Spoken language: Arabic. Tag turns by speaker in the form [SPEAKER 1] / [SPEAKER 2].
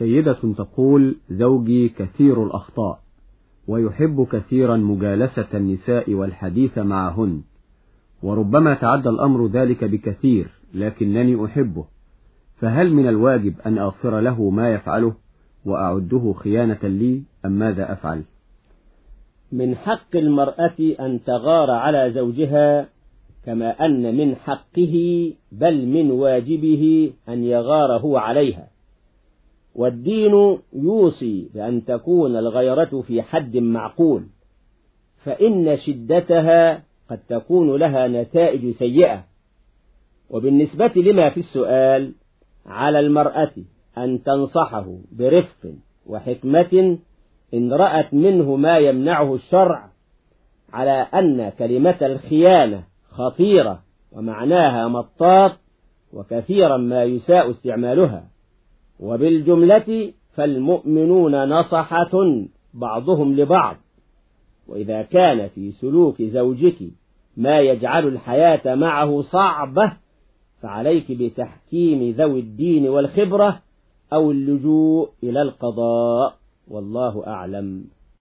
[SPEAKER 1] سيدة تقول زوجي كثير الأخطاء ويحب كثيرا مجالسة النساء والحديث معهن وربما تعدى الأمر ذلك بكثير لكنني أحبه فهل من الواجب أن أغفر له ما يفعله وأعده خيانة لي أم ماذا أفعل؟
[SPEAKER 2] من حق المرأة أن تغار على زوجها كما أن من حقه بل من واجبه أن يغار هو عليها. والدين يوصي بأن تكون الغيرة في حد معقول فإن شدتها قد تكون لها نتائج سيئة. وبالنسبة لما في السؤال على المرأة أن تنصحه برفق وحكمة إن رأت منه ما يمنعه الشرع على أن كلمة الخيانة خطيرة ومعناها مطاط وكثيرا ما يساء استعمالها. وبالجملة فالمؤمنون نصحة بعضهم لبعض. وإذا كان في سلوك زوجك ما يجعل الحياة معه صعبة فعليك بتحكيم ذوي الدين والخبرة أو اللجوء إلى القضاء والله أعلم.